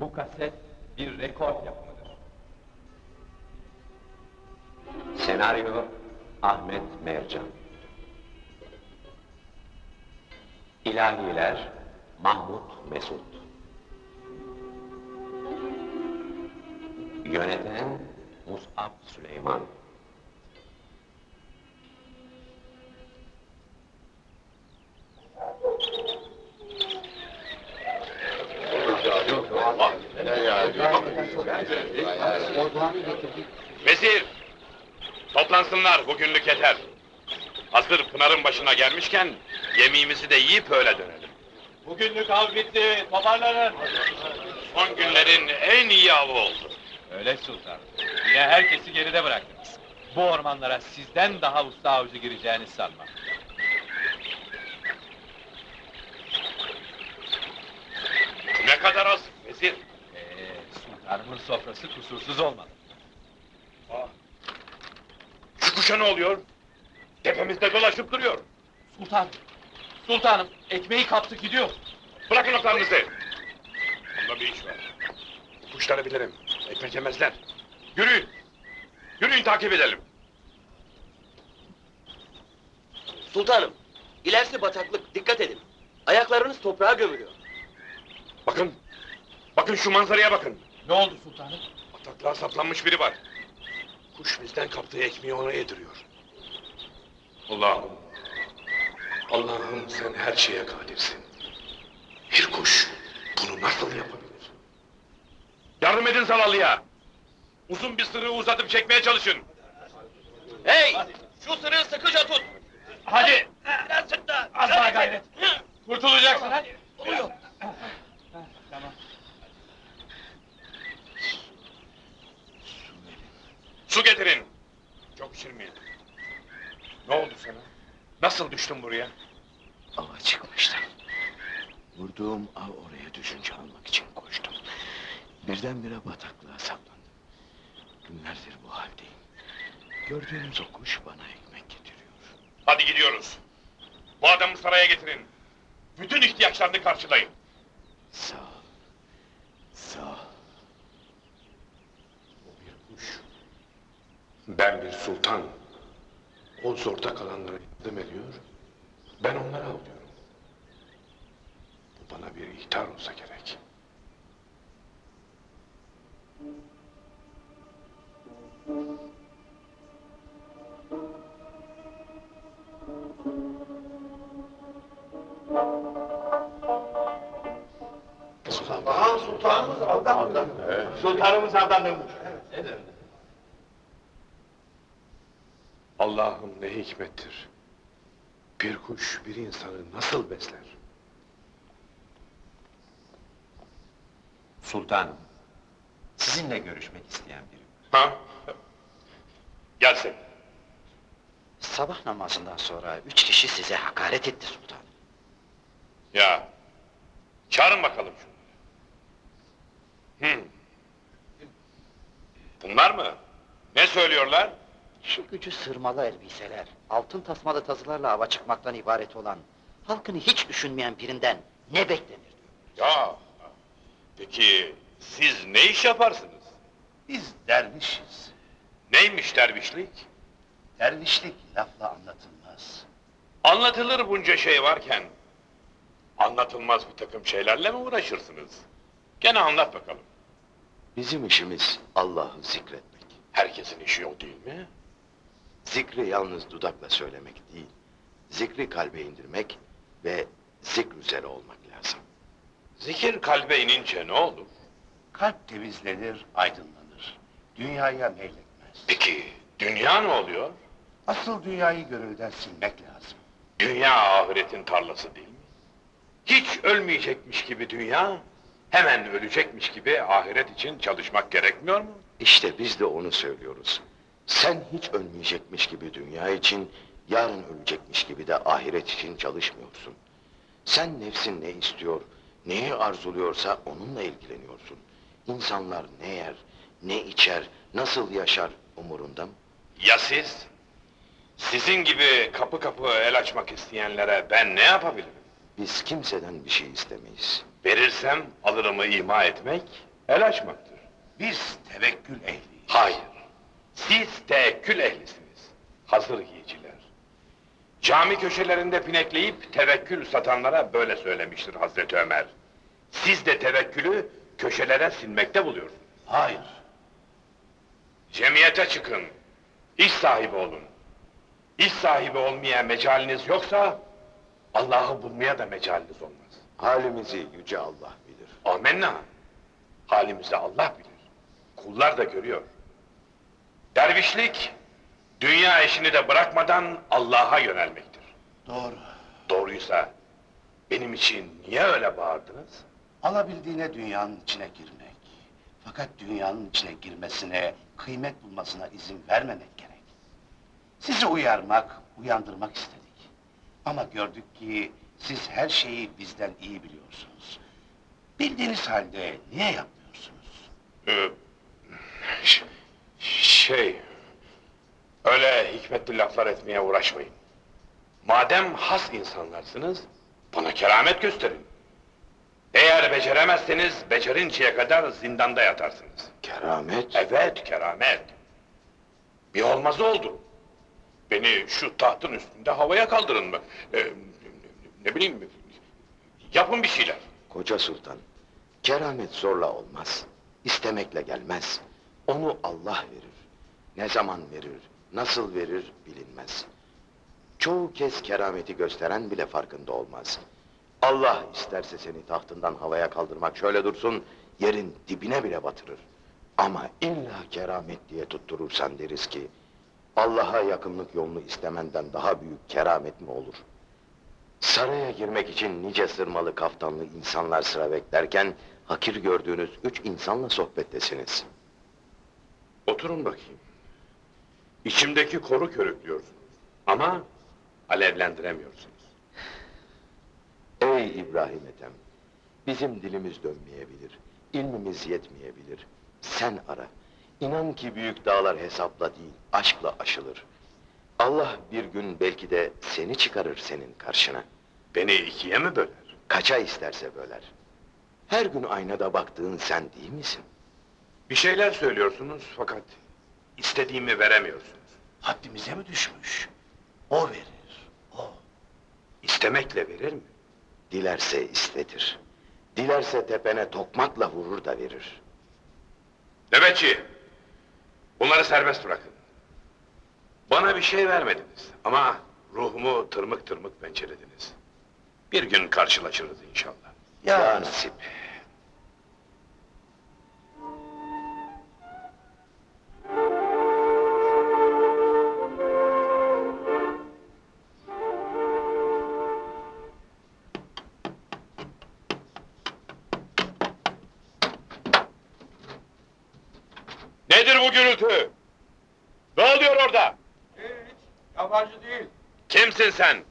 Bu kaset bir rekor yapımıdır. Senaryo Ahmet Mercan. İlahiler Mahmut Mesut. Yöneten Mus'ab Süleyman Vezir! Toplansınlar, bugünlük yeter. Hazır Pınar'ın başına gelmişken, yemeğimizi de yiyip öyle dönelim. Bugünlük av bitti, toparlanın. Son günlerin en iyi avı oldu. Öyle sultanım. Yine herkesi geride bıraktınız. Bu ormanlara sizden daha usta avcı gireceğini sanmam. Ne kadar az, vezir. Sultanımın sofrası kusursuz olmalı. Şu kuşa ne oluyor? Tepemizde dolaşıp duruyor. Sultan, sultanım ekmeği kaptı gidiyor. Bırakın oklarınızı. Bunda bir iş var. Bu kuşları bilirim. Ekmek yemezler. Yürüyün. Yürüyün takip edelim. Sultanım, ilerisi bataklık, dikkat edin. Ayaklarınız toprağa gömülüyor. Bakın. Bakın şu manzaraya bakın. Ne oldu sultanım? Bataklığa saplanmış biri var. Kuş bizden kaptığı ekmeği ona yediriyor. Allah'ım. Allah'ım sen her şeye kadirsin. Bir kuş bunu nasıl yapabilir? Yardım edin zavallıya. Uzun bir sırığı uzatıp çekmeye çalışın. Hey! Şu sırığı sıkıca tut! Hadi, Biraz sık da! Az daha gayret. kurtulacaksın hadi. Oluyor. Su getirin. Çok içirmeyin. Ne oldu sana? Nasıl düştün buraya? Ava çıkmıştım. Vurduğum av oraya düşünce almak için koştum. Birdenbire bataklığa saplandım. Günlerdir bu haldeyim. Gördüğünüz o kuş bana ekmek getiriyor. Hadi gidiyoruz. Bu adamı saraya getirin. Bütün ihtiyaçlarını karşılayın. Sağ ol. Sağ ol. O bir kuş. Ben bir sultan. O zorda kalanlara yardım ediyor. Ben onları alıyorum. Bu bana bir ihtar olsa gerek. Sultanımız avdanmış. Allah'ım ne hikmettir. Bir kuş bir insanı nasıl besler? Sultanım Sizinle görüşmek isteyen biri var. Ha? Gelsin. Sabah namazından sonra üç kişi size hakaret etti sultan. Ya. Çağırın bakalım şunları. Hı. Bunlar mı? Ne söylüyorlar? Şu gücü sırmalı elbiseler, altın tasmalı tazılarla ava çıkmaktan ibaret olan, halkını hiç düşünmeyen birinden ne beklenir? Ya. Peki siz ne iş yaparsınız? Biz dervişiz. Neymiş dervişlik? Dervişlik lafla anlatılmaz. Anlatılır bunca şey varken anlatılmaz bir takım şeylerle mi uğraşırsınız? Gene anlat bakalım. Bizim işimiz Allah'ı zikretmek. Herkesin işi o değil mi? Zikri yalnız dudakla söylemek değil, zikri kalbe indirmek ve zikr üzere olmak lazım. Zikir kalbe inince ne olur? Kalp temizlenir, aydınlanır. Dünyaya meyletmez. Peki dünya ne oluyor? Asıl dünyayı gönülden silmek lazım. Dünya ahiretin tarlası değil mi? Hiç ölmeyecekmiş gibi dünya, hemen ölecekmiş gibi ahiret için çalışmak gerekmiyor mu? İşte biz de onu söylüyoruz. Sen hiç ölmeyecekmiş gibi dünya için, yarın ölecekmiş gibi de ahiret için çalışmıyorsun. Sen nefsin ne istiyor, neyi arzuluyorsa onunla ilgileniyorsun. İnsanlar ne yer, ne içer, nasıl yaşar umurunda mı? Ya siz? Sizin gibi kapı kapı el açmak isteyenlere ben ne yapabilirim? Biz kimseden bir şey istemeyiz. Verirsem alırımı ima etmek, El açmaktır. Biz tevekkül ehliyiz. Hayır. Siz tevekkül ehlisiniz. Hazır yiyiciler. Cami köşelerinde pinekleyip tevekkül satanlara böyle söylemiştir Hazreti Ömer. Siz de tevekkülü köşelere silmekte buluyorsunuz. Hayır. Cemiyete çıkın. İş sahibi olun. İş sahibi olmaya mecaliniz yoksa Allah'ı bulmaya da mecaliniz olmaz. Halimizi yüce Allah bilir. Amenna. Halimizi Allah bilir. Kullar da görüyor. Dervişlik, dünya işini de bırakmadan Allah'a yönelmektir. Doğru. Doğruysa benim için niye öyle bağırdınız? Alabildiğine dünyanın içine girmek. Fakat dünyanın içine girmesine, kıymet bulmasına izin vermemek gerek. Sizi uyarmak, uyandırmak istedik. Ama gördük ki siz her şeyi bizden iyi biliyorsunuz. Bildiğiniz halde niye yapmıyorsunuz? Ee, şey, öyle hikmetli laflar etmeye uğraşmayın. Madem has insanlarsınız, bana keramet gösterin. Eğer beceremezseniz, becerinceye kadar zindanda yatarsınız. Keramet. Evet, keramet. Bir olmazı oldu. Beni şu tahtın üstünde havaya kaldırın mı? Ee, ne bileyim, yapın bir şeyler. Koca sultan, keramet zorla olmaz. İstemekle gelmez. Onu Allah verir. Ne zaman verir, nasıl verir bilinmez. Çoğu kez kerameti gösteren bile farkında olmaz. Allah isterse seni tahtından havaya kaldırmak şöyle dursun, yerin dibine bile batırır. Ama illa keramet diye tutturursan deriz ki, Allah'a yakınlık yolunu istemenden daha büyük keramet mi olur? Saraya girmek için nice sırmalı kaftanlı insanlar sıra beklerken, hakir gördüğünüz üç insanla sohbettesiniz. Oturun bakayım. İçimdeki koru körüklüyorsunuz. Ama alevlendiremiyorsunuz. Ey İbrahim Ethem! Bizim dilimiz dönmeyebilir, ilmimiz yetmeyebilir. Sen ara. İnan ki büyük dağlar hesapla değil, aşkla aşılır. Allah bir gün belki de seni çıkarır senin karşına. Beni ikiye mi böler? Kaça isterse böler. Her gün aynada baktığın sen değil misin? Bir şeyler söylüyorsunuz fakat istediğimi veremiyorsunuz. Haddimize mi düşmüş? O verir, o. İstemekle verir mi? Dilerse istetir. Dilerse tepene tokmakla vurur da verir. Nöbetçi! Bunları serbest bırakın. Bana bir şey vermediniz ama ruhumu tırmık tırmık pençelediniz. Bir gün karşılaşırız inşallah. Ya nasip. Kimsin sen?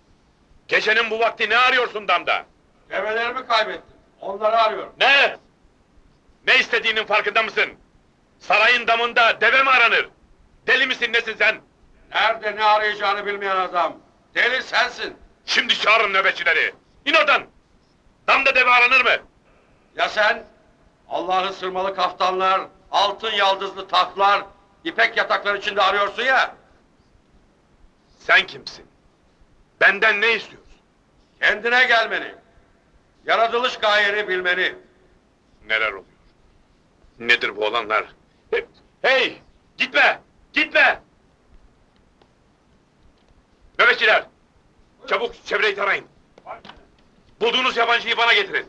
Gecenin bu vakti ne arıyorsun damda? Develerimi kaybettim. Onları arıyorum. Ne? Ne istediğinin farkında mısın? Sarayın damında deve mi aranır? Deli misin nesin sen? Nerede ne arayacağını bilmeyen adam. Deli sensin. Şimdi çağırın nöbetçileri. İn oradan! Damda deve aranır mı? Ya sen? Allah'ın sırmalı kaftanlar, altın yaldızlı tahtlar, ipek yataklar içinde arıyorsun ya. Sen kimsin? Benden ne istiyorsun? Kendine gelmeni. Yaratılış gayeni bilmeni. Neler oluyor? Nedir bu olanlar? Hey! hey! Gitme! Gitme! Nöbetçiler! Çabuk çevreyi tarayın. Bulduğunuz yabancıyı bana getirin.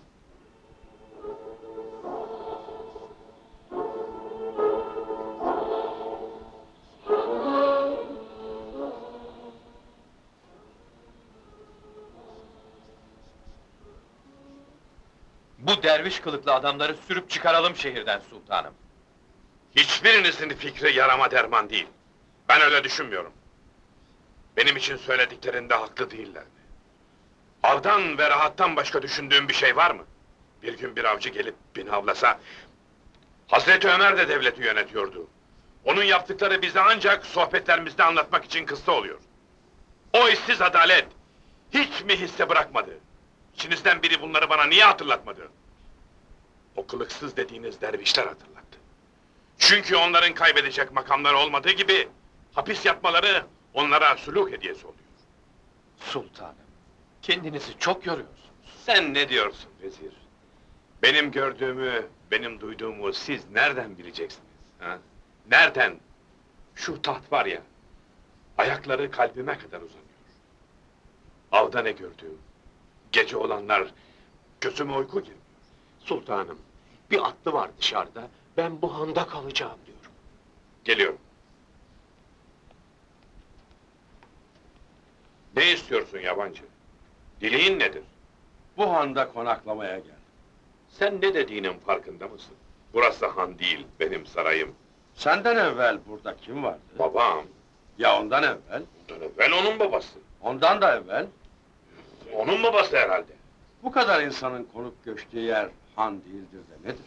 Bu derviş kılıklı adamları sürüp çıkaralım şehirden sultanım. Hiçbirinizin fikri yarama derman değil. Ben öyle düşünmüyorum. Benim için söylediklerinde haklı değillerdi. Avdan ve rahattan başka düşündüğüm bir şey var mı? Bir gün bir avcı gelip beni avlasa... Hazreti Ömer de devleti yönetiyordu. Onun yaptıkları bize ancak sohbetlerimizde anlatmak için kıssa oluyor. O işsiz adalet hiç mi hisse bırakmadı? İçinizden biri bunları bana niye hatırlatmadı? o kılıksız dediğiniz dervişler hatırlattı. Çünkü onların kaybedecek makamları olmadığı gibi hapis yatmaları onlara suluk hediyesi oluyor. Sultanım, kendinizi çok yoruyorsunuz. Sen ne diyorsun vezir? Benim gördüğümü, benim duyduğumu siz nereden bileceksiniz? Ha? Nereden? Şu taht var ya, ayakları kalbime kadar uzanıyor. Avda ne gördüğüm, gece olanlar gözüme uyku girmiyor. Sultanım, bir atlı var dışarıda, ben bu handa kalacağım diyorum. Geliyorum. Ne istiyorsun yabancı? Dileğin nedir? Bu handa konaklamaya gel. Sen ne dediğinin farkında mısın? Burası han değil, benim sarayım. Senden evvel burada kim vardı? Babam, Ya ondan evvel? ondan evvel onun babası. Ondan da evvel? Onun babası herhalde. Bu kadar insanın konup göçtüğü yer han değildir de nedir?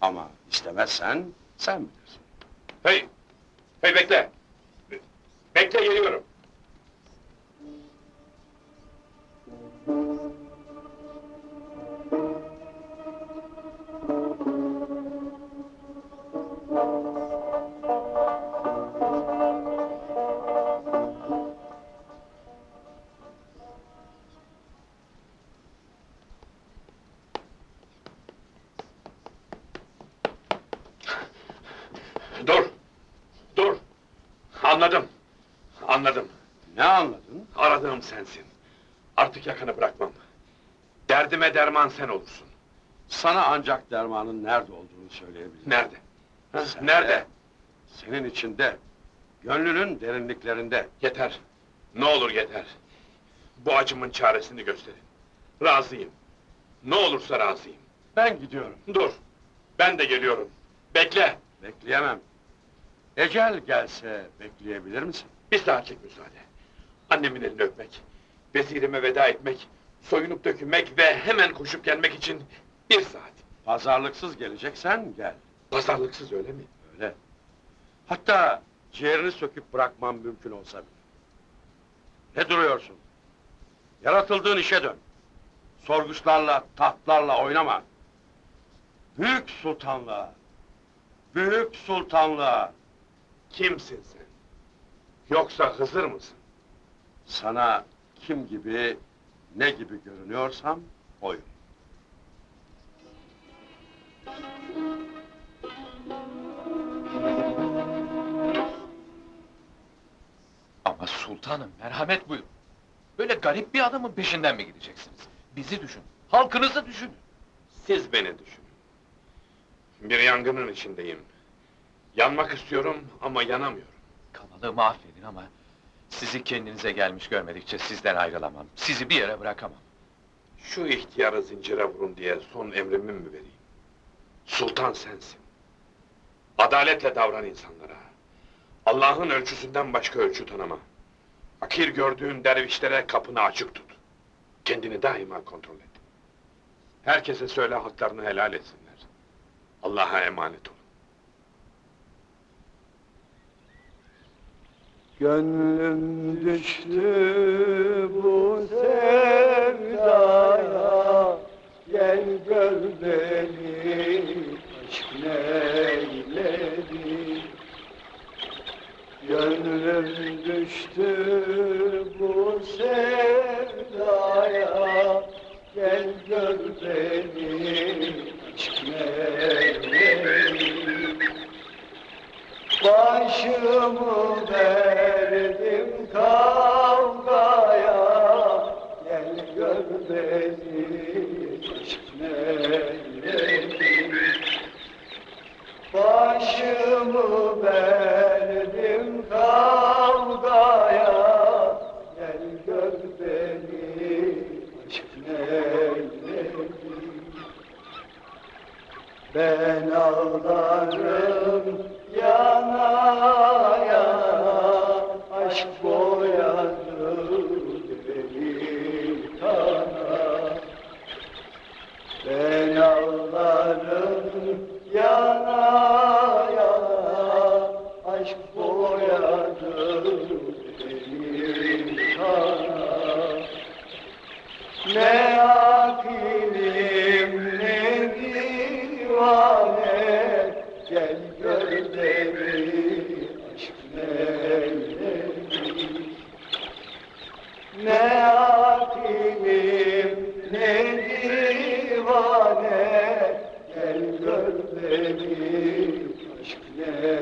Ama istemezsen sen bilirsin. Hey! Hey bekle! Be- Bekle geliyorum. Sensin. Artık yakanı bırakmam. Derdime derman sen olursun. Sana ancak dermanın nerede olduğunu söyleyebilirim. Nerede? Ha, Sende. Nerede? Senin içinde, gönlünün derinliklerinde. Yeter. Ne olur yeter. Bu acımın çaresini gösterin. Razıyım. Ne olursa razıyım. Ben gidiyorum. Dur. Ben de geliyorum. Bekle. Bekleyemem. Ecel gelse bekleyebilir misin? Bir saatlik müsaade. Annemin elini öpmek, vezirime veda etmek, soyunup dökünmek ve hemen koşup gelmek için bir saat. Pazarlıksız geleceksen gel. Pazarlıksız öyle mi? Öyle. Hatta ciğerini söküp bırakmam mümkün olsa bile. Ne duruyorsun? Yaratıldığın işe dön. Sorguçlarla, tahtlarla oynama. Büyük sultanlığa, büyük sultanlığa Kimsin sen? Yoksa Hızır mısın? Sana kim gibi, ne gibi görünüyorsam oyum. Ama sultanım, merhamet buyurun. Böyle garip bir adamın peşinden mi gideceksiniz? Bizi düşünün, halkınızı düşünün. Siz beni düşünün. Bir yangının içindeyim. Yanmak istiyorum ama yanamıyorum. Kabalığımı affedin ama... ...sizi kendinize gelmiş görmedikçe sizden ayrılamam. Sizi bir yere bırakamam. Şu ihtiyarı zincire vurun diye son emrimi mi vereyim? Sultan sensin. Adaletle davran insanlara. Allah'ın ölçüsünden başka ölçü tanıma. Fakir gördüğün dervişlere kapını açık tut. Kendini daima kontrol et. Herkese söyle haklarını helal etsinler. Allah'a emanet olun. Gönlüm düştü bu sevdaya. Gel gör beni aşk neyledi? Gönlüm düştü bu sevdaya. Gel gör beni aşk neyledi Başımı verdim kavgaya. Gel gör beni aşk neyledi Başımı verdim kavgaya. Gel gör beni aşk neyledi ben ağlarım yana yana Aşk boyadı ne atimim ne divane gel gör aşk melek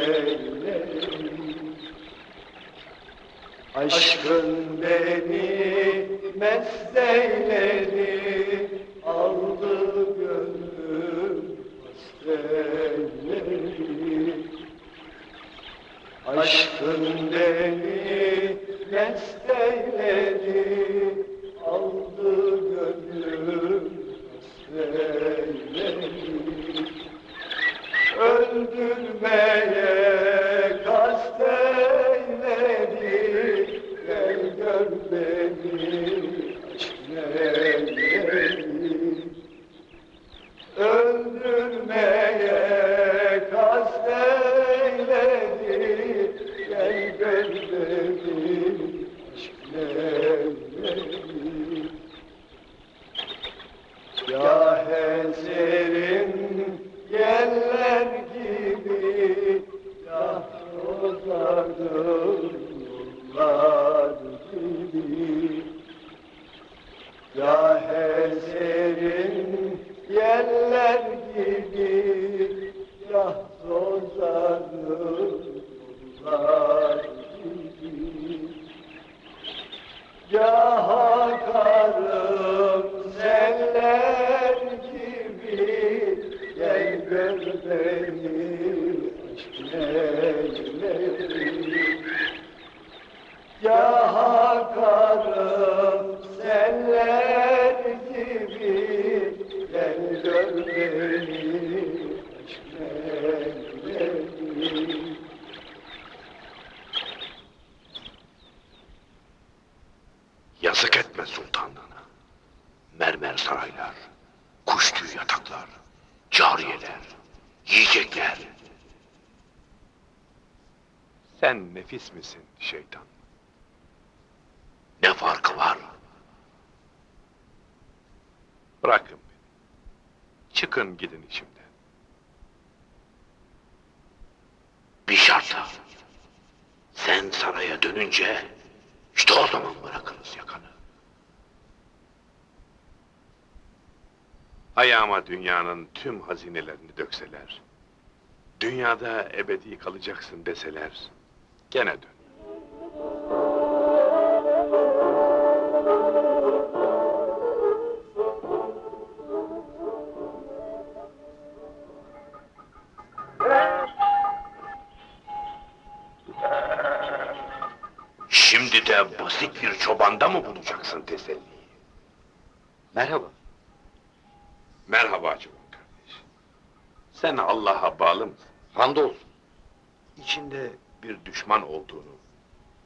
Aşkın beni mest aldı gönlüm hastaneyi. Aşkın beni mest eyledi Aldı gönlüm hasteyledi Öldürmeye kasteyledi Gel gör beni aşk neyledi Öldürmeye kasteyledi Gel gör beni aşk neyledi Ya Hezer'in yeller gibi Ya rozardım yollar gibi Ya Hezer'in yeller gibi Ya rozardım yollar gibi ya akarım seller gibi Gel gör beni aşk neylerim Ya akarım seller gibi Gel gör beni aşk neylerim Yazık etme sultanlığına. Mermer saraylar, kuş tüyü yataklar, cariyeler, yiyecekler. Sen nefis misin şeytan? Ne farkı var? Bırakın beni. Çıkın gidin işimden. Bir şartla. Sen saraya dönünce işte o zaman bırakırız yakanı. Ayağıma dünyanın tüm hazinelerini dökseler, dünyada ebedi kalacaksın deseler, gene dön. Basit bir çobanda mı bulacaksın teselliyi? Merhaba. Merhaba Çoban kardeş. Sen Allah'a bağlı mısın? Hamdolsun. İçinde bir düşman olduğunu,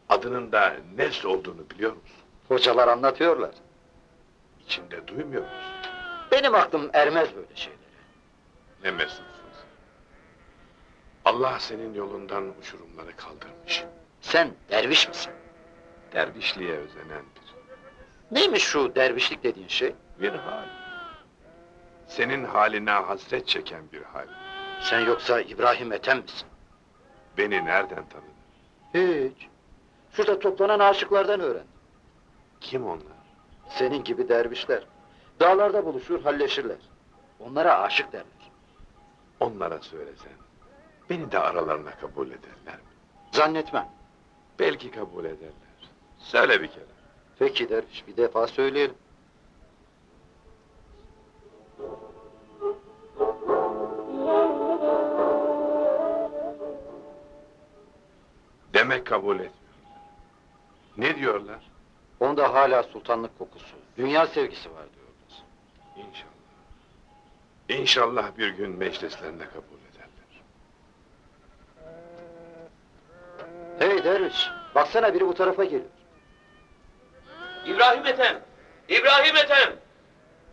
adının da nefs olduğunu biliyor musun? Hocalar anlatıyorlar. İçinde duymuyor musun? Benim aklım ermez böyle şeylere. Ne mesutsun sen. Allah senin yolundan uçurumları kaldırmış. Sen derviş misin? Dervişliğe özenen bir, Neymiş şu dervişlik dediğin şey? bir hal. Senin haline hasret çeken bir hal. Sen yoksa İbrahim Ethem misin? Beni nereden tanıdın? Hiç. Şurada toplanan aşıklardan öğren. Kim onlar? Senin gibi dervişler. Dağlarda buluşur, halleşirler. Onlara aşık derler. Onlara söylesen, beni de aralarına kabul ederler mi? Zannetmem. Belki kabul ederler. Söyle bir kere. Peki derviş, bir defa söyleyelim. Demek kabul etmiyorlar. Ne diyorlar? Onda hala sultanlık kokusu, dünya sevgisi var diyorlar. İnşallah. İnşallah bir gün meclislerine kabul ederler. Hey derviş, baksana biri bu tarafa geliyor. İbrahim Ethem! İbrahim Ethem!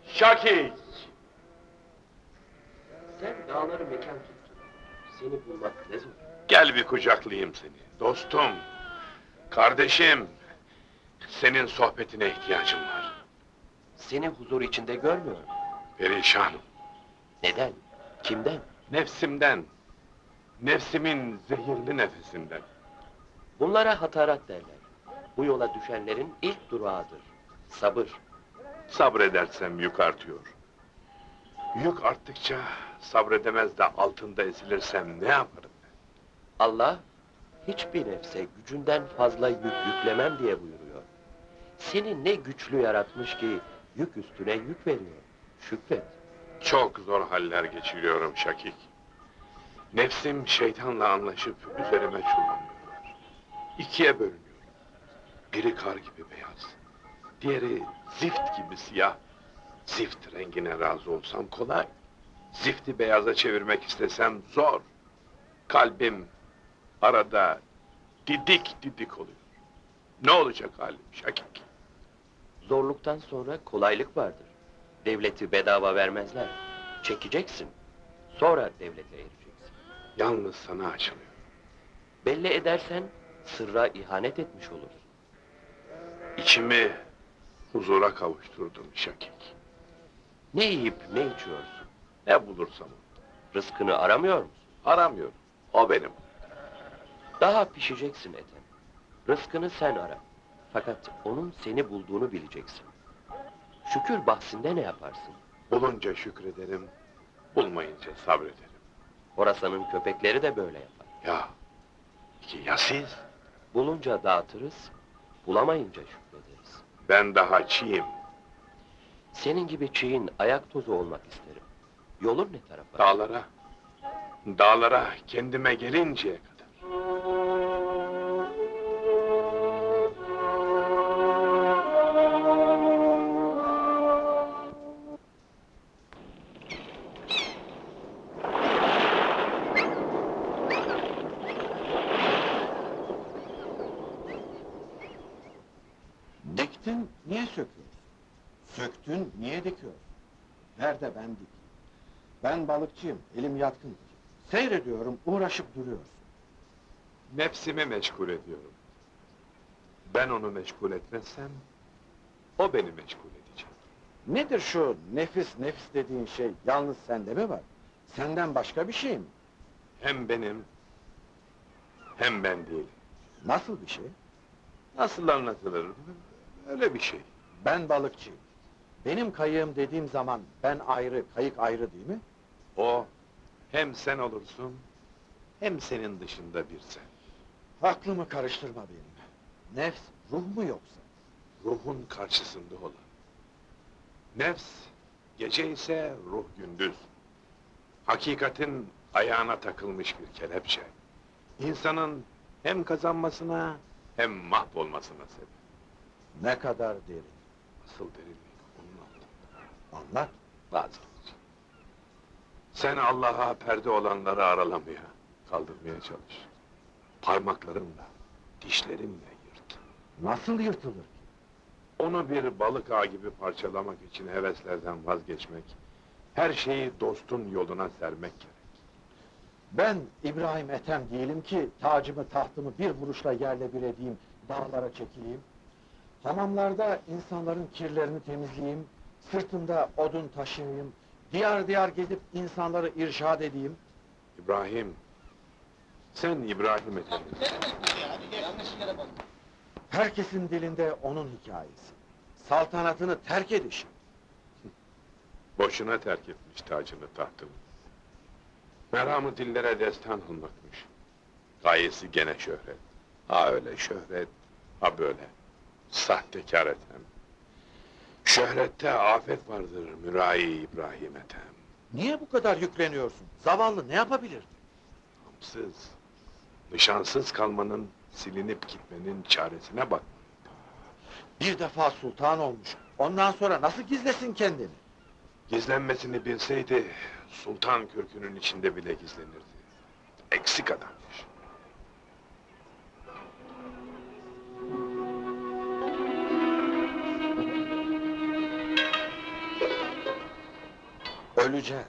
Şakir! Sen dağları mekan tuttun. Seni bulmak ne zor. Gel bir kucaklayayım seni. Dostum, kardeşim. Senin sohbetine ihtiyacım var. Seni huzur içinde görmüyorum. Perişanım. Neden? Kimden? Nefsimden. Nefsimin zehirli nefesinden. Bunlara hatarat derler. Bu yola düşenlerin ilk durağıdır. Sabır. Sabredersem yük artıyor. Yük arttıkça sabredemez de altında ezilirsem ne yaparım? Allah hiçbir nefse gücünden fazla yük yüklemem diye buyuruyor. Seni ne güçlü yaratmış ki yük üstüne yük veriyor. Şükret. Çok zor haller geçiriyorum Şakik. Nefsim şeytanla anlaşıp üzerime çullanıyorlar. İkiye bölünüyorum. Biri kar gibi beyaz, diğeri zift gibi siyah. Zift rengine razı olsam kolay. Zifti beyaza çevirmek istesem zor. Kalbim arada didik didik oluyor. Ne olacak halim Şakik? Zorluktan sonra kolaylık vardır. Devleti bedava vermezler. Çekeceksin. Sonra devlete ereceksin. Yalnız sana açılıyor. Belli edersen sırra ihanet etmiş olursun. İçimi huzura kavuşturdum Şakik. Ne yiyip ne içiyorsun? Ne bulursam Rızkını aramıyor musun? aramıyorum. O benim. Daha pişeceksin Ethem. Rızkını sen ara. Fakat onun seni bulduğunu bileceksin. Şükür bahsinde ne yaparsın? Bulunca şükrederim, bulmayınca sabrederim. Horasan'ın köpekleri de böyle yapar. Ya, ki ya siz? Bulunca dağıtırız, bulamayınca şükrederiz. Ben daha çiğim. Senin gibi çiğin ayak tozu olmak isterim. Yolun ne tarafa? Dağlara, dağlara kendime gelinceye Ben balıkçıyım, elim yatkındır. Seyrediyorum, uğraşıp duruyorsun. Nefsimi meşgul ediyorum. Ben onu meşgul etmezsem, o beni meşgul edecek. Nedir şu nefis nefis dediğin şey, yalnız sende mi var? Senden başka bir şey mi? Hem benim, hem ben değilim. Nasıl bir şey? Nasıl anlatılır? Öyle bir şey. Ben balıkçıyım. Benim kayığım dediğim zaman ben ayrı, kayık ayrı değil mi? O, hem sen olursun, hem senin dışında bir sen. Aklımı karıştırma benim. Nefs, ruh mu yoksa? ruhun karşısında olan. Nefs, gece ise ruh gündüz. Hakikatin ayağına takılmış bir kelepçe. İnsanın hem kazanmasına hem mahvolmasına sebep. Ne kadar derin. Asıl derinlik onun altında. Anlat. Vazgeç. Sen Allah'a perde olanları aralamaya, kaldırmaya çalış. Parmaklarınla, dişlerinle yırt. Nasıl yırtılır ki? Onu bir balık ağı gibi parçalamak için heveslerden vazgeçmek, her şeyi dostun yoluna sermek gerek. Ben İbrahim Ethem değilim ki tacımı tahtımı bir vuruşla yerle bir edeyim, dağlara çekileyim. Hamamlarda insanların kirlerini temizleyeyim, sırtımda odun taşıyayım, diyar diyar gezip insanları irşad edeyim. İbrahim, sen İbrahim Ethem. Herkesin dilinde onun hikayesi. Saltanatını terk edişi. Boşuna terk etmiş tacını tahtını. Meramı dillere destan olmakmış. Gayesi gene şöhret. Ha öyle şöhret, ha böyle. Sahtekar Ethem. Şöhrette afet vardır mürai İbrahim Ethem. Niye bu kadar yükleniyorsun? Zavallı ne yapabilir? Gamsız, nişansız kalmanın, silinip gitmenin çaresine bak. Bir defa sultan olmuş. Ondan sonra nasıl gizlesin kendini? Gizlenmesini bilseydi, sultan kürkünün içinde bile gizlenirdi. Eksik adammış. Öleceğiz.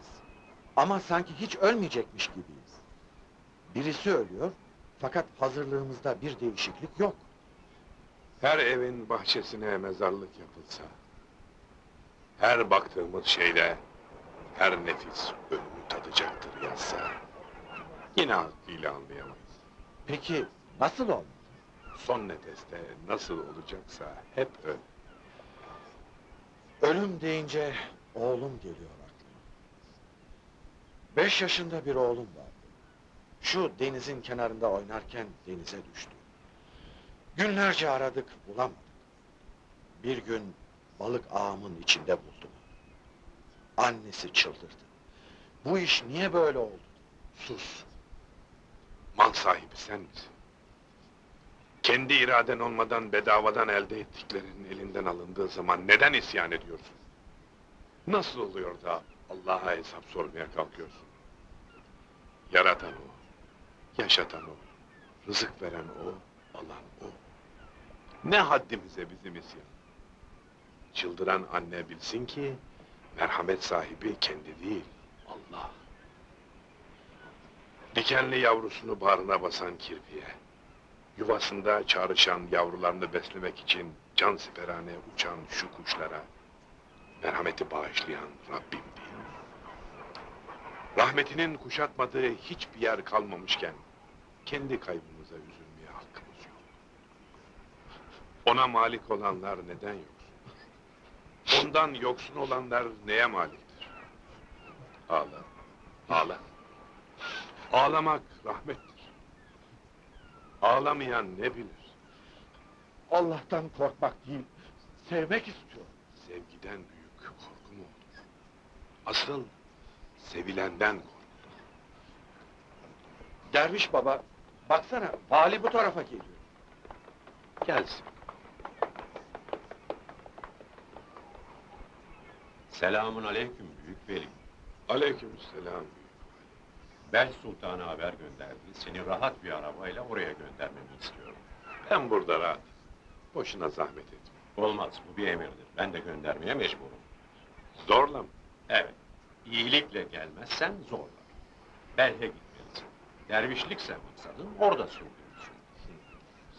Ama sanki hiç ölmeyecekmiş gibiyiz. Birisi ölüyor, fakat hazırlığımızda bir değişiklik yok. Her evin bahçesine mezarlık yapılsa, her baktığımız şeyde her nefis ölümü tadacaktır yazsa, yine hakkıyla anlayamayız. Peki nasıl olmalı? Son nefeste nasıl olacaksa hep öyle. Ölüm deyince oğlum geliyor. Beş yaşında bir oğlum vardı. Şu denizin kenarında oynarken denize düştü. Günlerce aradık, bulamadık. Bir gün balık ağımın içinde buldum. Annesi çıldırdı. Bu iş niye böyle oldu? Sus. Mal sahibi sen misin? Kendi iraden olmadan bedavadan elde ettiklerinin elinden alındığı zaman neden isyan ediyorsun? Nasıl oluyor da Allah'a hesap sormaya kalkıyorsun? Yaratan o, yaşatan o, rızık veren o, alan o. Ne haddimize bizim isyan? Çıldıran anne bilsin ki, merhamet sahibi kendi değil, Allah. Dikenli yavrusunu bağrına basan kirpiye, yuvasında çağrışan yavrularını beslemek için can siperhane uçan şu kuşlara, merhameti bağışlayan Rabbim? Rahmetinin kuşatmadığı hiçbir yer kalmamışken, kendi kaybımıza üzülmeye hakkımız yok. Ona malik olanlar neden yoksun? Ondan yoksun olanlar neye maliktir? Ağla, ağla. Ağlamak rahmettir. Ağlamayan ne bilir? Allah'tan korkmak değil, sevmek istiyor. Sevgiden büyük korku mu olur? Asıl sevilenden korkulur. Derviş baba, baksana, vali bu tarafa geliyor. Gelsin. Selamun aleyküm büyük velim. Aleykümselam. Bel Sultan'a haber gönderdi. Seni rahat bir arabayla oraya göndermemi istiyorum. Ben burada rahat. Boşuna zahmet etme. Olmaz, bu bir emirdir. Ben de göndermeye mecburum. Zorla mı? Evet, iyilikle gelmezsen zorla. Belhe gitmelisin. Dervişlikse maksadın orada sürdürürsün.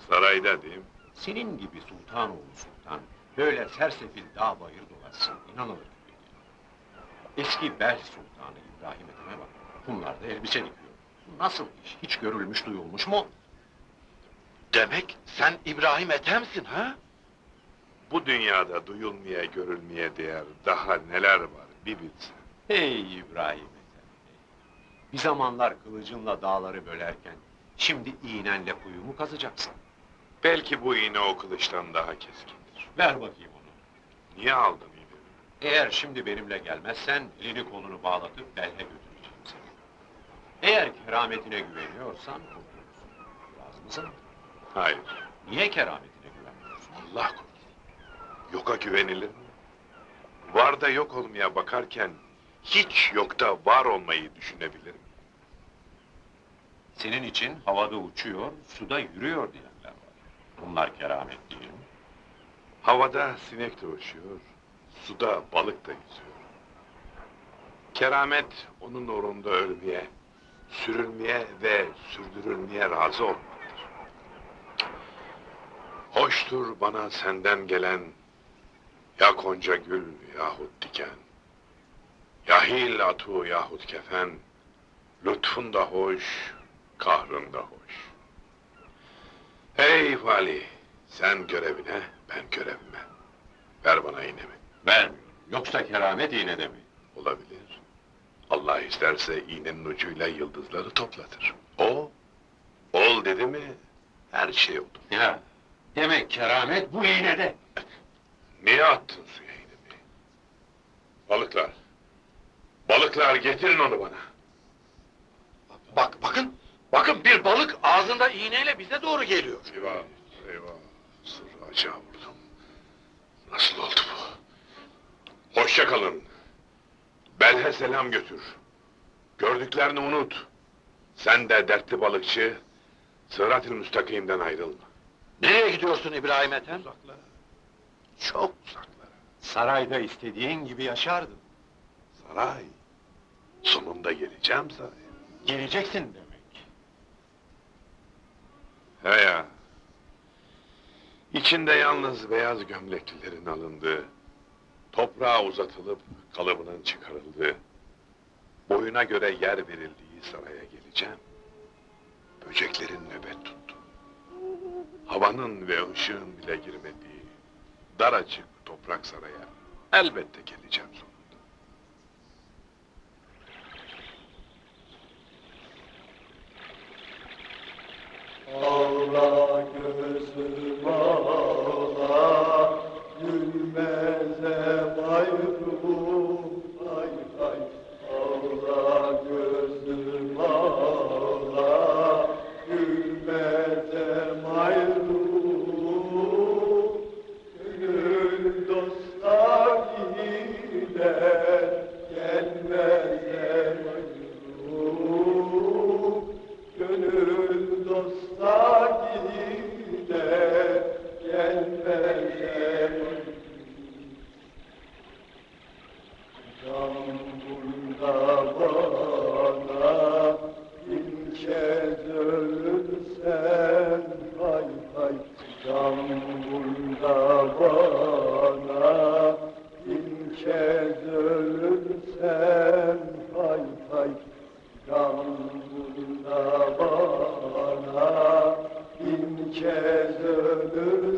Sarayda değil mi? Senin gibi sultan oğlu sultan, böyle sersefil dağ bayır dolaşsın, inanılır gibi değil. Eski Bel Sultanı İbrahim Ethem'e bak, kumlarda elbise dikiyor. Bu Nasıl iş, hiç görülmüş duyulmuş mu? Demek sen İbrahim Ethem'sin ha? Bu dünyada duyulmaya, görülmeye değer daha neler var bir bilsen. Hey İbrahim Ethem! Bir zamanlar kılıcınla dağları bölerken, şimdi iğnenle kuyumu kazacaksın. Belki bu iğne o kılıçtan daha keskindir. Ver bakayım onu. Niye aldın iğnemi? Eğer şimdi benimle gelmezsen, elini kolunu bağlatıp belhe götüreceğim seni. Eğer kerametine güveniyorsan kurtulursun. Razı mısın? Hayır, Niye kerametine güvenmiyorsun? Allah korusun. Yoka güvenilir mi? Var da yok olmaya bakarken, hiç yokta var olmayı düşünebilir mi? Senin için havada uçuyor, suda yürüyor diyenler var. Bunlar keramet değil? Havada sinek de uçuyor, suda balık da yüzüyor. Keramet, onun uğrunda ölmeye, sürülmeye ve sürdürülmeye razı olmaktır. Hoştur bana senden gelen, ya konca gül yahut diken, yahil atu yahut kefen, lütfun da hoş, kahrın da hoş. Ey vali, sen görevine, ben görevime. Ver bana iğnemi. Vermiyorum. Yoksa keramet iğnede mi? Olabilir. Allah isterse iğnenin ucuyla yıldızları toplatır. O, ol dedi mi, her şey olur. Ya, demek keramet bu iğnede. Niye attın suya iğnemi? Balıklar, balıklar getirin onu bana. Bak, bakın, bakın bir balık ağzında iğneyle bize doğru geliyor. Eyvah, eyvah, sırrı açığa vurdum. Nasıl oldu bu? Hoşça kalın. Belhe selam götür. Gördüklerini unut. Sen de dertli balıkçı, sırat-ı müstakimden ayrılma. Nereye gidiyorsun İbrahim Ethem? Uzaklara, çok uzaklara. Sarayda istediğin gibi yaşardın. Saray. Sonunda geleceğim saray. Geleceksin demek. He ya. İçinde yalnız beyaz gömleklilerin alındığı, toprağa uzatılıp kalıbının çıkarıldığı, boyuna göre yer verildiği saraya geleceğim. Böceklerin nöbet tuttu. Havanın ve ışığın bile girmediği, daracık toprak saraya elbette geleceğim sonra. Allah gözü bağla, gülmeze bayru, ay Allah gözü. Sanctum şerzölür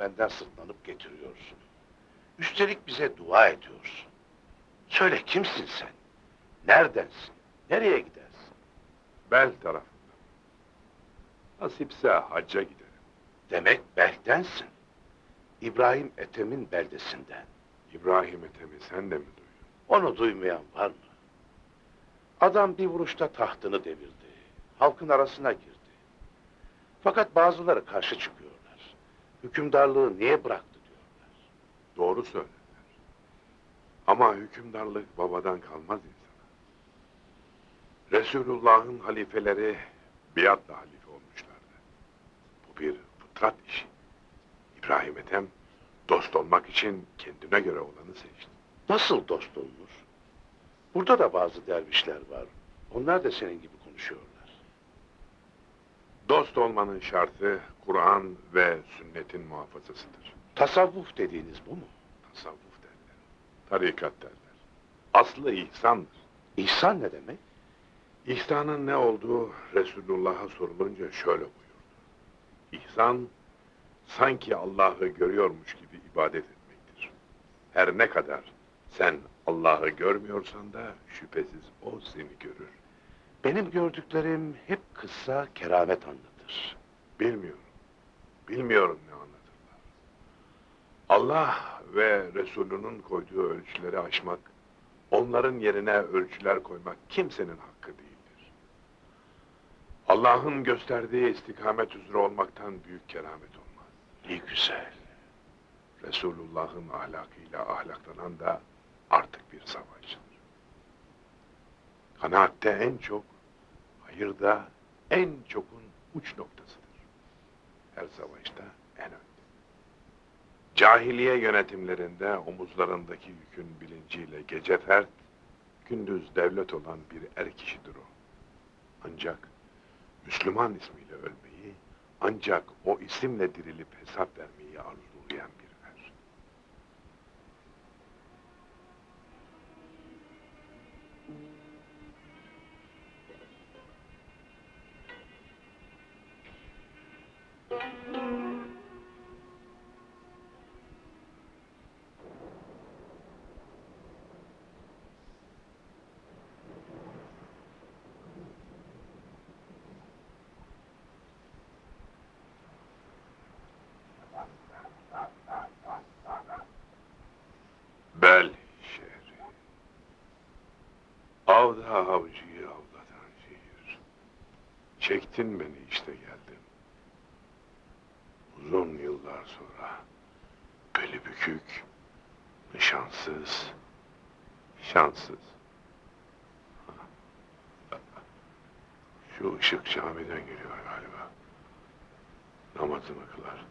değirmenden sırtlanıp getiriyorsun. Üstelik bize dua ediyorsun. Söyle kimsin sen? Neredensin? Nereye gidersin? Bel tarafından. Nasipse hacca giderim. Demek Belk'tensin. İbrahim Ethem'in beldesinden. İbrahim Ethem'i sen de mi duydun? Onu duymayan var mı? Adam bir vuruşta tahtını devirdi. Halkın arasına girdi. Fakat bazıları karşı çıkıyorlar. Hükümdarlığı niye bıraktı diyorlar. Doğru söylediler. Ama hükümdarlık babadan kalmaz insana. Resulullah'ın halifeleri biatla halife olmuşlardı. Bu bir fıtrat işi. İbrahim Ethem dost olmak için kendine göre olanı seçti. Nasıl dost olunur? Burada da bazı dervişler var. Onlar da senin gibi konuşuyorlar. Dost olmanın şartı Kur'an ve sünnetin muhafazasıdır. Tasavvuf dediğiniz bu mu? Tasavvuf derler. Tarikat derler. Aslı ihsandır. İhsan ne demek? İhsanın ne olduğu Resulullah'a sorulunca şöyle buyurdu. İhsan, sanki Allah'ı görüyormuş gibi ibadet etmektir. Her ne kadar sen Allah'ı görmüyorsan da şüphesiz O seni görür. Benim gördüklerim hep kıssa, keramet anlatır. Bilmiyorum. Bilmiyorum ne anlatırlar. Allah ve Resulünün koyduğu ölçüleri aşmak, onların yerine ölçüler koymak kimsenin hakkı değildir. Allah'ın gösterdiği istikamet üzere olmaktan büyük keramet olmaz. Ne güzel. Resulullah'ın ahlakıyla ahlaklanan da artık bir savaşçıdır. Kanaatte en çok, hayırda en çokun uç noktasıdır. Her savaşta en önde. Cahiliye yönetimlerinde omuzlarındaki yükün bilinciyle gece fert, gündüz devlet olan bir er kişidir o. Ancak Müslüman ismiyle ölmeyi, ancak o isimle dirilip hesap vermeyi arzulayan Avda avcıyı avlatan şehir. Çektin beni işte geldim. Uzun yıllar sonra beli bükük, nişansız, şanssız. Şu ışık camiden geliyor galiba. Namazını kılar.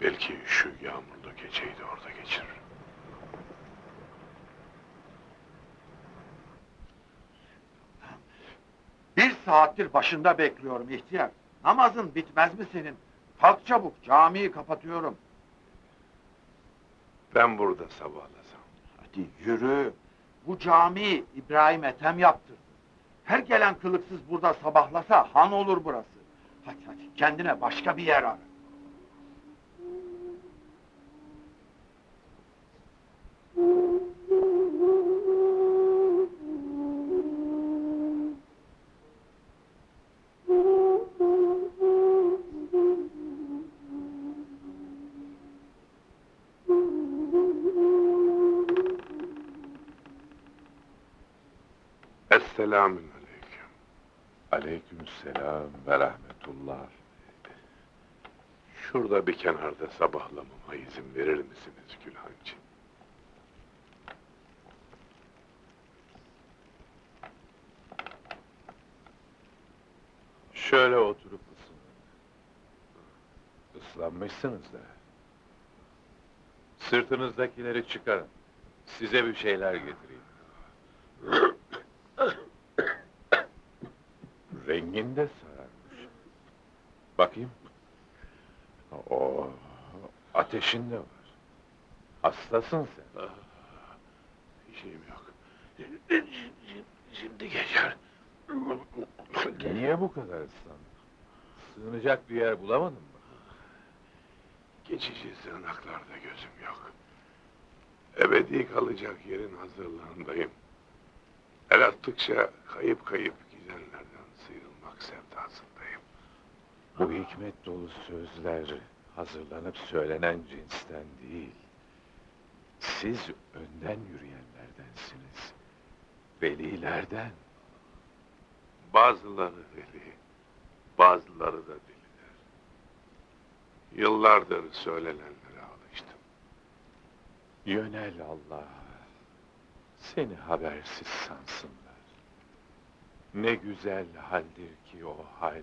Belki şu yağmurlu geceyi de orada geçirir. Bir saattir başında bekliyorum ihtiyar. Namazın bitmez mi senin? Kalk çabuk, camiyi kapatıyorum. Ben burada sabahlasam. Hadi yürü. Bu camiyi İbrahim Ethem yaptırdı. Her gelen kılıksız burada sabahlasa han olur burası. Hadi hadi kendine başka bir yer ara. Şurada bir kenarda sabahlamama izin verir misiniz Gülhancı? Şöyle oturup ısının. Islanmışsınız da. Sırtınızdakileri çıkarın. Size bir şeyler getireyim. Rengin de sararmış. Bakayım. Oo, ateşin de var. Hastasın sen. Bir şeyim yok. Şimdi geçer. Niye bu kadar ıslandın? Sığınacak bir yer bulamadın mı? Geçici sığınaklarda gözüm yok. Ebedi kalacak yerin hazırlığındayım. El attıkça kayıp kayıp gidenlerden sıyrılmak sevdasındayım. Bu hikmet dolu sözler hazırlanıp söylenen cinsten değil. Siz önden yürüyenlerdensiniz. Velilerden. Bazıları veli, bazıları da deliler. Yıllardır söylenenlere alıştım. Yönel Allah'a. Seni habersiz sansınlar. Ne güzel haldir ki o hal.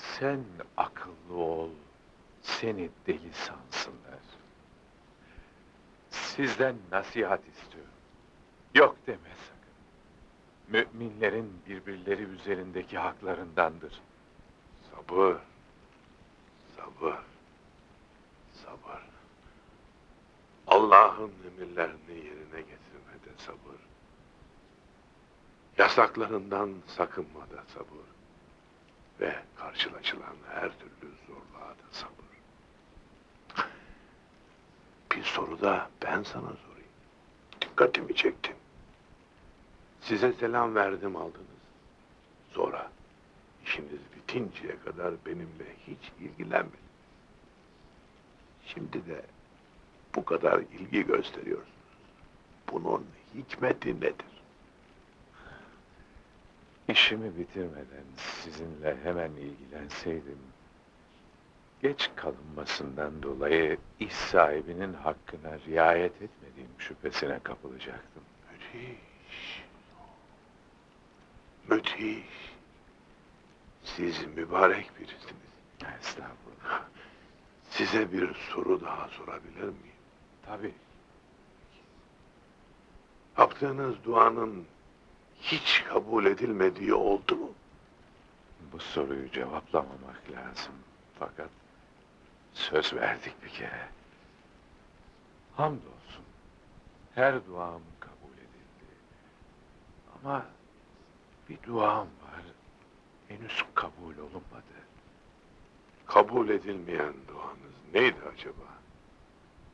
Sen akıllı ol, seni deli sansınlar. Sizden nasihat istiyorum. Yok deme sakın. Müminlerin birbirleri üzerindeki haklarındandır. Sabır, sabır, sabır. Allah'ın emirlerini yerine getirmede sabır. Yasaklarından sakınmada sabır. Ve karşılaşılan her türlü zorluğa da sabır. Bir soru da ben sana sorayım. Dikkatimi çektin. Size selam verdim aldınız. Sonra işiniz bitinceye kadar benimle hiç ilgilenmediniz. Şimdi de bu kadar ilgi gösteriyorsunuz. Bunun hikmeti nedir? İşimi bitirmeden sizinle hemen ilgilenseydim, geç kalınmasından dolayı iş sahibinin hakkına riayet etmediğim şüphesine kapılacaktım. Müthiş. Müthiş. Siz mübarek birisiniz. Estağfurullah. Size bir soru daha sorabilir miyim? Tabii, Yaptığınız duanın hiç kabul edilmediği oldu mu? bu soruyu cevaplamamak lazım. Fakat söz verdik bir kere. Hamdolsun, her duam kabul edildi. Ama bir duam var, henüz kabul olunmadı. Kabul edilmeyen duanız neydi acaba?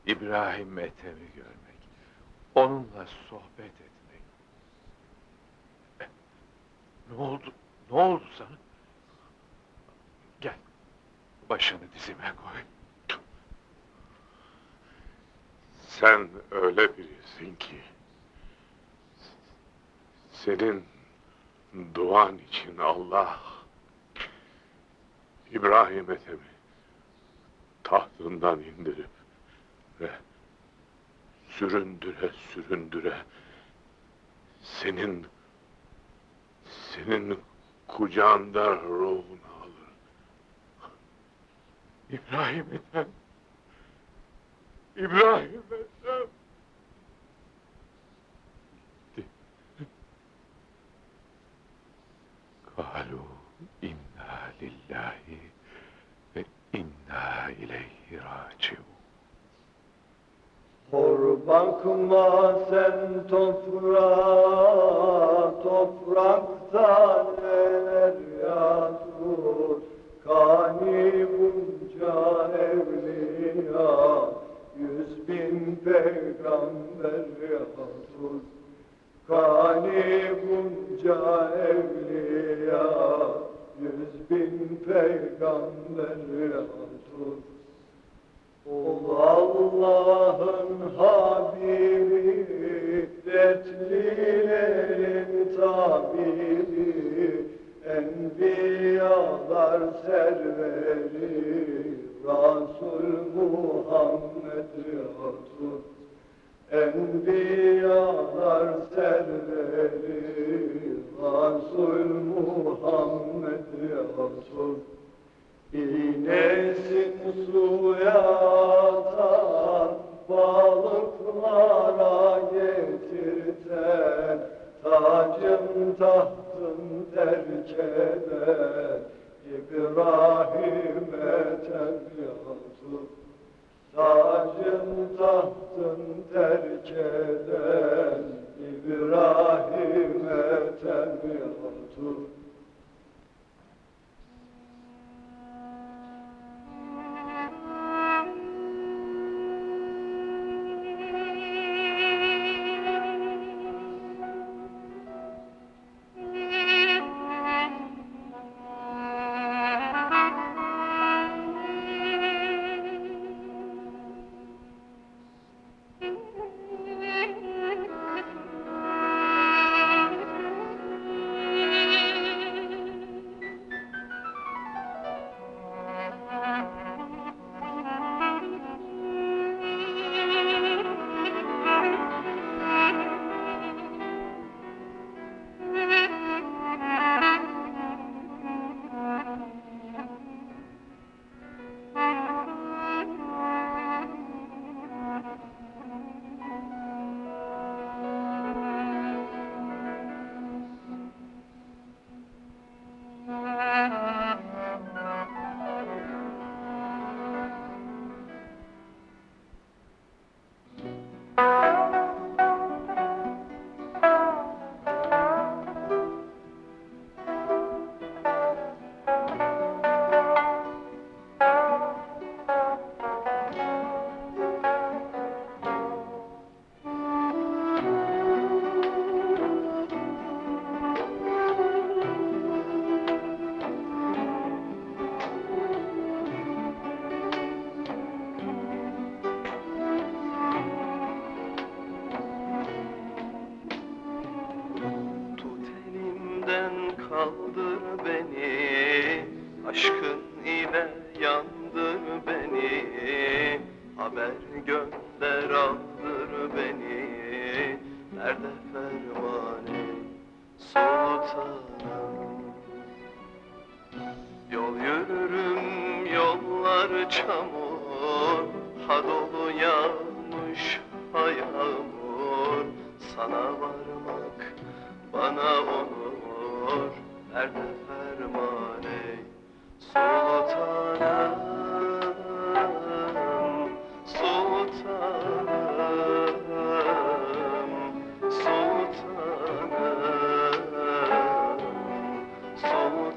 İbrahim Ethem'i görmek, onunla sohbet etmek. Ne oldu? Ne oldu sana? Gel, başını dizime koy. Sen öyle birisin ki senin duan için Allah İbrahim Ethem'i tahtından indirip ve süründüre süründüre senin senin kucağında ruhunu alır. İbrahim Ethem. İbrahim Ethem. Kalu inna lillahi ve inna ileyhi raciun. Hor bakma sen toprağa, toprakta neler yatır. Kani bunca evliya, yüz bin peygamber yatır. Kani bunca evliya, yüz bin peygamber yatır. Allah'ın Habibi, dertlilerin tabibi, Enbiyalar serveri, Resul Muhammed Resul. Enbiyalar serveri, Resul Muhammed Resul. İğnesin suya atan, balıklara getirten, tacın tahtın terk eden, İbrahim'e tebyatı. Tacın tahtın terk eden, İbrahim'e tebyatı.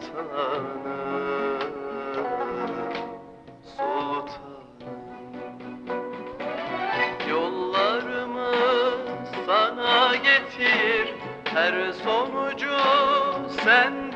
sultanım Yollarımı sana getir. Her sonucu sen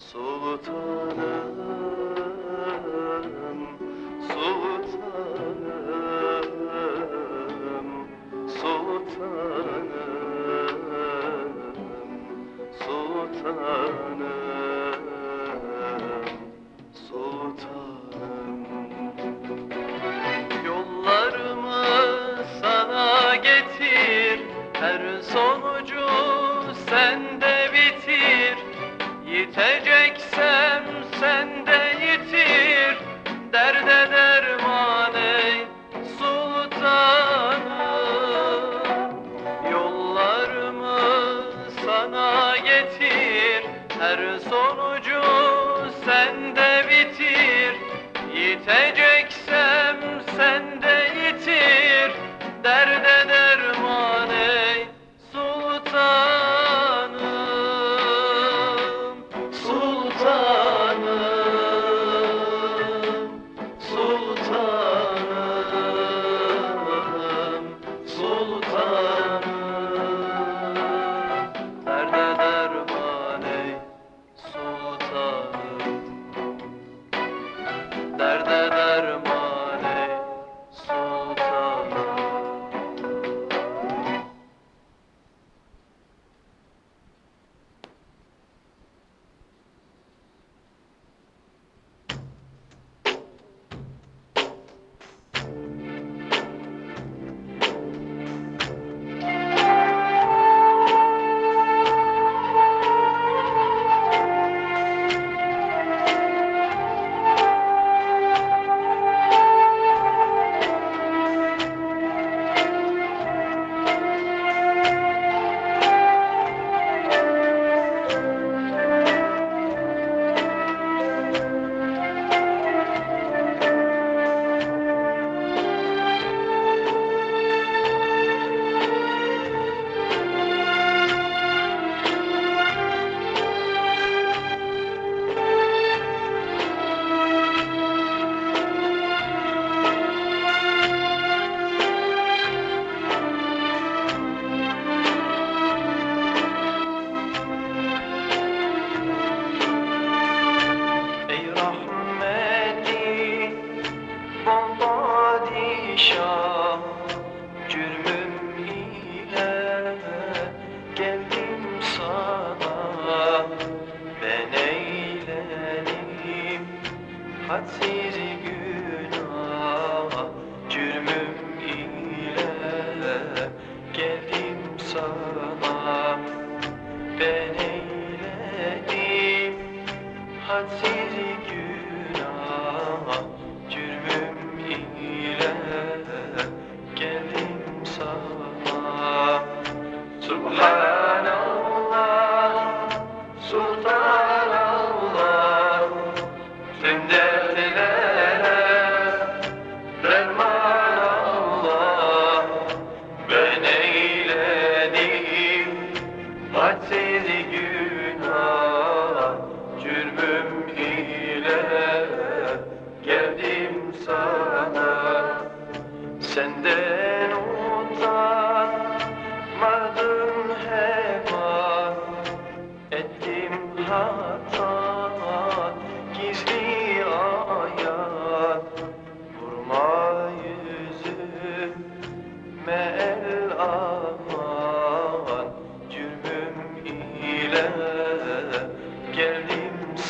Sultanım, sultanım, sultanım, sultanım.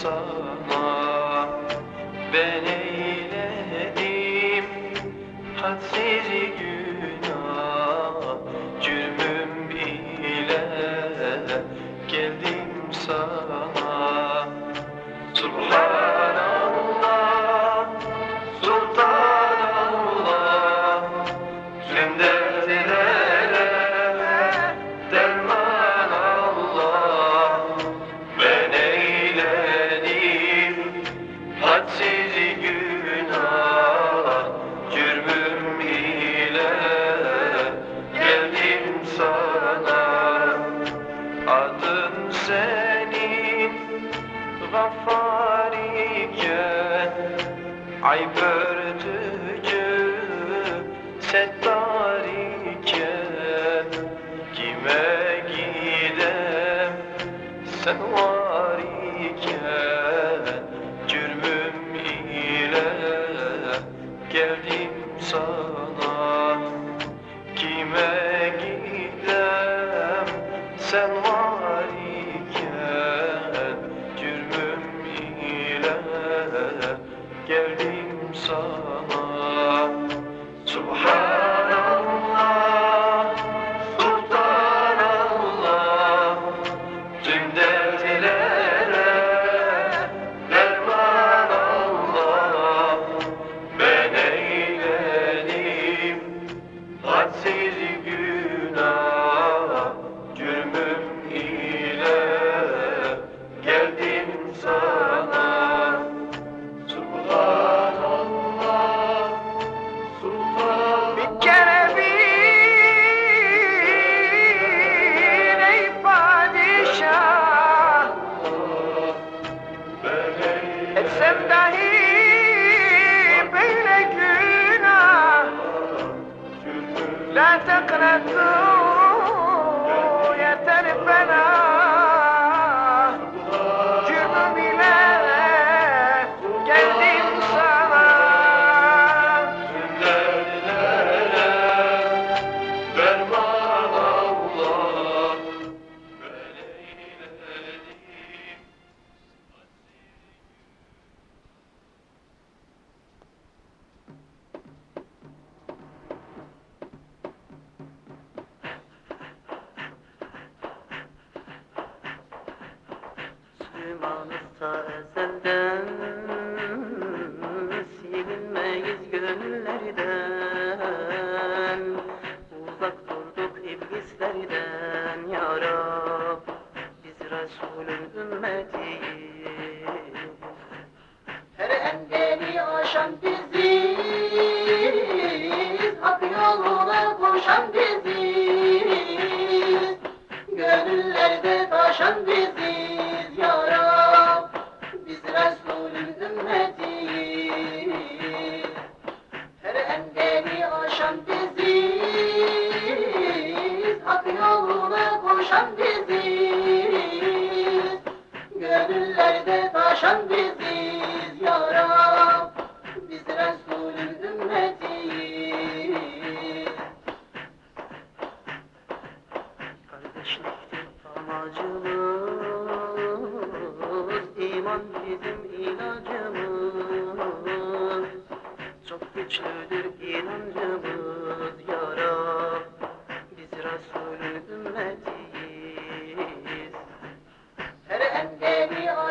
Sana. Ben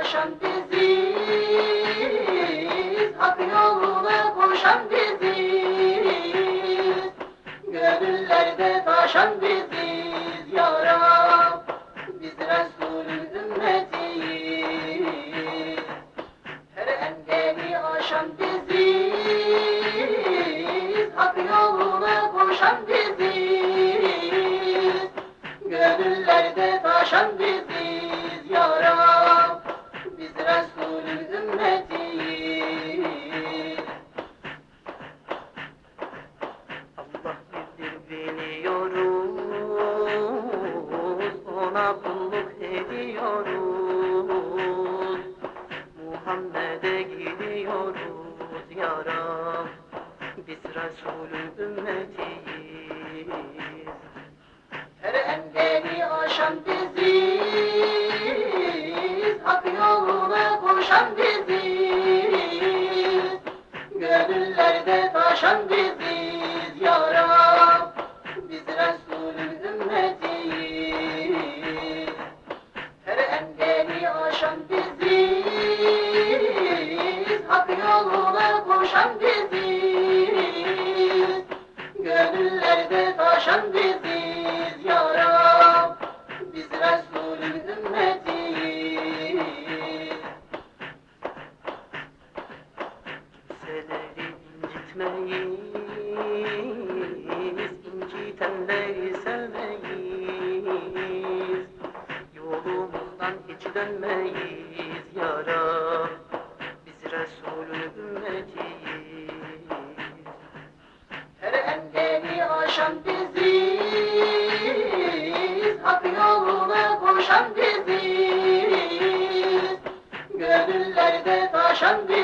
koşan biziz. Hak yoluna koşan biziz. Gönüllerde taşan biziz. সঙ্গে